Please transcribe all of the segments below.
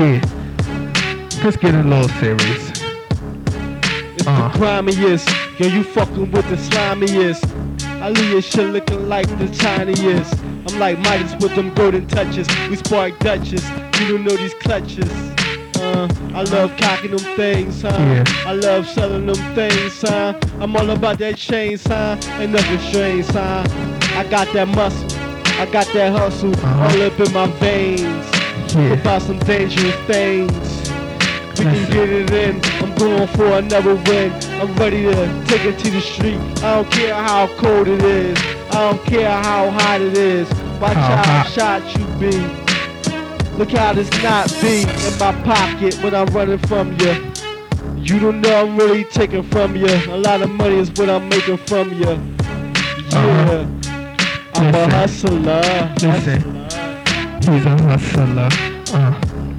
Yeah. Let's get a little serious. It's Uh. the grimiest. Yo, you fucking with the slimiest. I leave your shit looking like the tiniest. I'm like Midas with them golden touches. We spark Duchess. You don't know these clutches. Uh, I love cocking them things, huh? Yeah. I love selling them things, huh? I'm all about that chains, huh? Ain't nothing strange, huh? I got that muscle. I got that hustle Uh-huh. all up in my veins. Yeah. About some dangerous things. We can get it in. I'm going for another win. I'm ready to take it to the street. I don't care how cold it is. I don't care how hot it is. Watch How how, hot? shot you be. Look how this not be in my pocket when I'm running from you. You don't know I'm really taking from you. A lot of money is what I'm making from you. Yeah. Uh-huh. I'm a Listen. hustler. Listen. A hustler. Uh,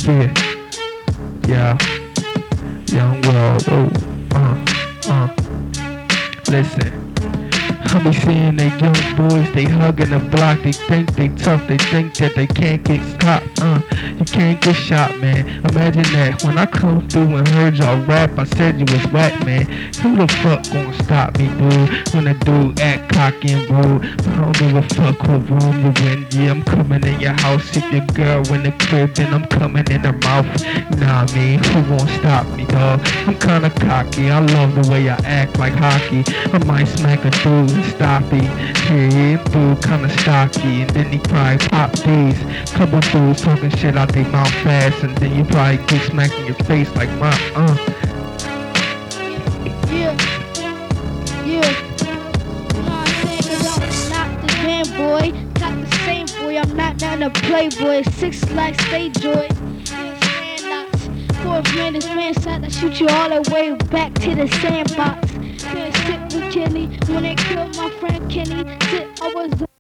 yeah. Yeah. Young world. Oh, uh, uh. Listen. Be seeing the young boys, they hugging the block, they think they tough, they think that they can't get stopped, uh, you can't get shot, man. Imagine that, when I come through and heard y'all rap, I said you was whack, man. Who the fuck gonna stop me, dude? When a dude act cocky and rude, I don't give a fuck what room you in, yeah, I'm coming in your house. If your girl in the crib, then I'm coming in her mouth. Nah, I mean, who won't stop me, dog? I'm kinda cocky, I love the way I act like hockey. I might smack a dude and stop it. Yeah, dude kinda stocky, and then he probably pop these. Couple dudes talking shit out their mouth fast, and then you probably get smacked in your face like my uh. Yeah. Yeah. Boy. Not the same boy. I'm not down to playboy. Six likes, stay joy. Fourth man, this man side to shoot you all the way back to the sandbox. Couldn't sit Kenny when they killed my friend Kenny. Sit, I was